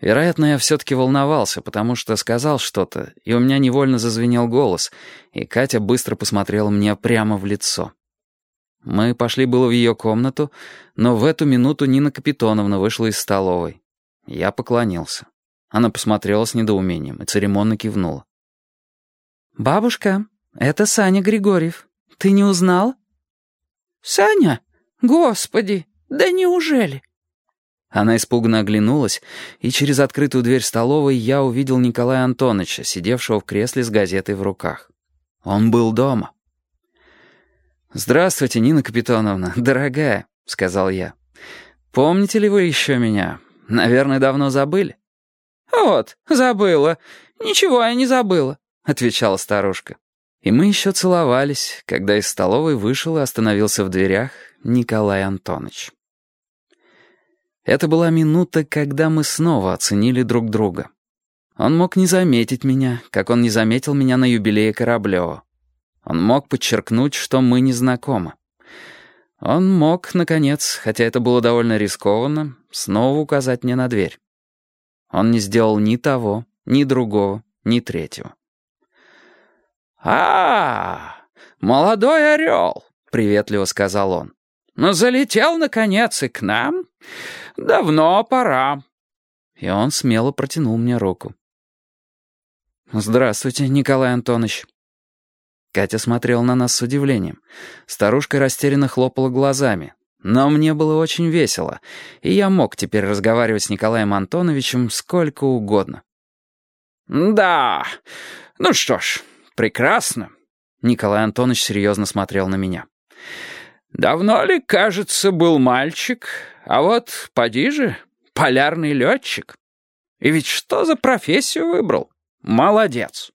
Вероятно, я все-таки волновался, потому что сказал что-то, и у меня невольно зазвенел голос, и Катя быстро посмотрела мне прямо в лицо. Мы пошли было в ее комнату, но в эту минуту Нина Капитоновна вышла из столовой. Я поклонился. Она посмотрела с недоумением и церемонно кивнула. «Бабушка, это Саня Григорьев. Ты не узнал?» «Саня? Господи, да неужели?» Она испуганно оглянулась, и через открытую дверь столовой я увидел Николая Антоновича, сидевшего в кресле с газетой в руках. Он был дома. «Здравствуйте, Нина Капитоновна, дорогая», — сказал я. «Помните ли вы еще меня? Наверное, давно забыли?» «Вот, забыла. Ничего я не забыла», — отвечала старушка. И мы еще целовались, когда из столовой вышел и остановился в дверях Николай Антонович. Это была минута, когда мы снова оценили друг друга. Он мог не заметить меня, как он не заметил меня на юбилее Кораблева. Он мог подчеркнуть, что мы не знакомы. Он мог, наконец, хотя это было довольно рискованно, снова указать мне на дверь. Он не сделал ни того, ни другого, ни третьего. «А, молодой орел!» — приветливо сказал он. «Ну, залетел, наконец, и к нам? Давно пора». И он смело протянул мне руку. «Здравствуйте, Николай Антонович». Катя смотрела на нас с удивлением. Старушка растерянно хлопала глазами. Но мне было очень весело, и я мог теперь разговаривать с Николаем Антоновичем сколько угодно. «Да, ну что ж, прекрасно». Николай Антонович серьезно смотрел на меня. Давно ли, кажется, был мальчик, а вот поди же, полярный летчик. И ведь что за профессию выбрал? Молодец.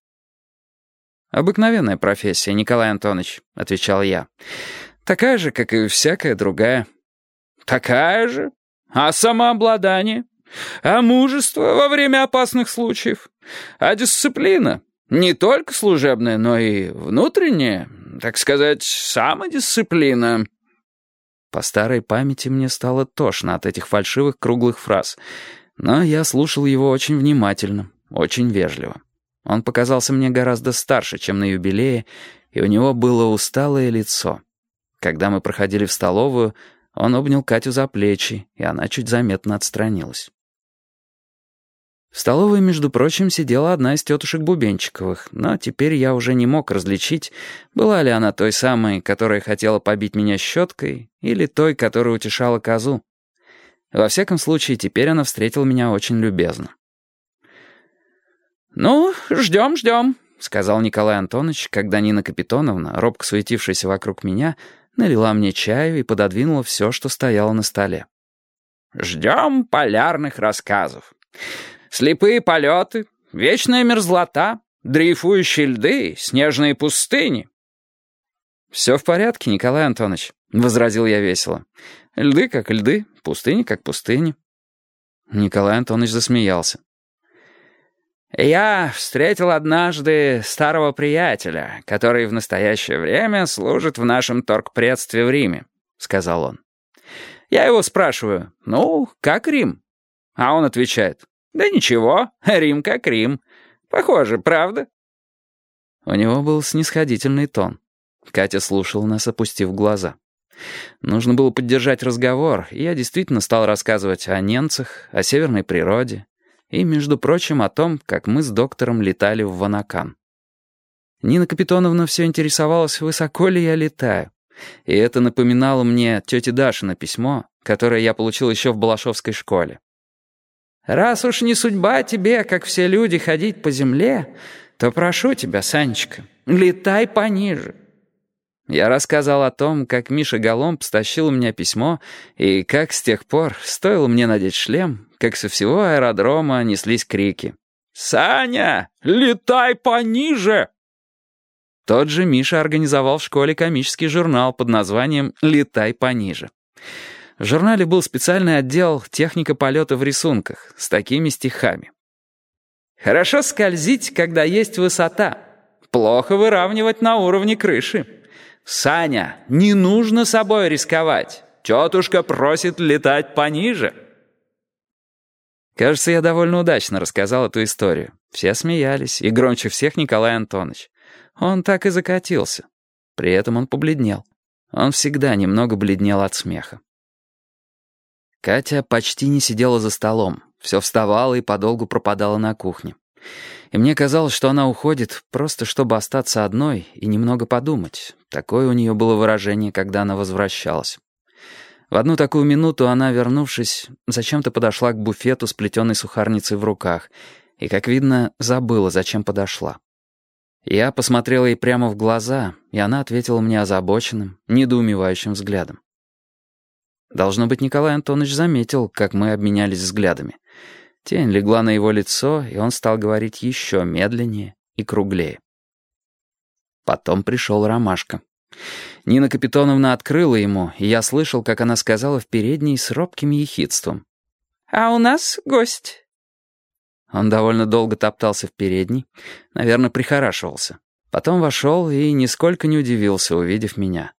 «Обыкновенная профессия, Николай Антонович», — отвечал я. «Такая же, как и всякая другая». «Такая же? А самообладание? А мужество во время опасных случаев? А дисциплина? Не только служебная, но и внутренняя, так сказать, самодисциплина». По старой памяти мне стало тошно от этих фальшивых круглых фраз, но я слушал его очень внимательно, очень вежливо. Он показался мне гораздо старше, чем на юбилее, и у него было усталое лицо. Когда мы проходили в столовую, он обнял Катю за плечи, и она чуть заметно отстранилась. В столовой, между прочим, сидела одна из тетушек Бубенчиковых, но теперь я уже не мог различить, была ли она той самой, которая хотела побить меня щеткой, или той, которая утешала козу. Во всяком случае, теперь она встретила меня очень любезно. «Ну, ждем, ждем», — сказал Николай Антонович, когда Нина Капитоновна, робко суетившаяся вокруг меня, налила мне чаю и пододвинула все, что стояло на столе. «Ждем полярных рассказов». Слепые полеты, вечная мерзлота, дрейфующие льды, снежные пустыни. «Все в порядке, Николай Антонович», — возразил я весело. «Льды как льды, пустыни как пустыни». Николай Антонович засмеялся. «Я встретил однажды старого приятеля, который в настоящее время служит в нашем торгпредстве в Риме», — сказал он. «Я его спрашиваю, ну, как Рим?» А он отвечает, «Да ничего, Рим как Рим. Похоже, правда?» У него был снисходительный тон. Катя слушала нас, опустив глаза. Нужно было поддержать разговор, и я действительно стал рассказывать о немцах, о северной природе и, между прочим, о том, как мы с доктором летали в Ванакан. Нина Капитоновна все интересовалась, высоко ли я летаю. И это напоминало мне тете Дашина письмо, которое я получил еще в Балашовской школе. Раз уж не судьба тебе, как все люди, ходить по земле, то прошу тебя, Санечка, летай пониже». Я рассказал о том, как Миша Голомб стащил у меня письмо, и как с тех пор, стоило мне надеть шлем, как со всего аэродрома неслись крики. «Саня, летай пониже!» Тот же Миша организовал в школе комический журнал под названием «Летай пониже». В журнале был специальный отдел «Техника полета в рисунках» с такими стихами. «Хорошо скользить, когда есть высота. Плохо выравнивать на уровне крыши. Саня, не нужно собой рисковать. Тетушка просит летать пониже». Кажется, я довольно удачно рассказал эту историю. Все смеялись, и громче всех Николай Антонович. Он так и закатился. При этом он побледнел. Он всегда немного бледнел от смеха. Катя почти не сидела за столом, все вставала и подолгу пропадала на кухне. И мне казалось, что она уходит просто чтобы остаться одной и немного подумать. Такое у нее было выражение, когда она возвращалась. В одну такую минуту она, вернувшись, зачем-то подошла к буфету с плетеной сухарницей в руках и, как видно, забыла, зачем подошла. Я посмотрела ей прямо в глаза, и она ответила мне озабоченным, недоумевающим взглядом. Должно быть, Николай Антонович заметил, как мы обменялись взглядами. Тень легла на его лицо, и он стал говорить еще медленнее и круглее. Потом пришел Ромашка. Нина Капитоновна открыла ему, и я слышал, как она сказала в передней с робким ехидством. «А у нас гость». Он довольно долго топтался в передней, наверное, прихорашивался. Потом вошел и нисколько не удивился, увидев меня.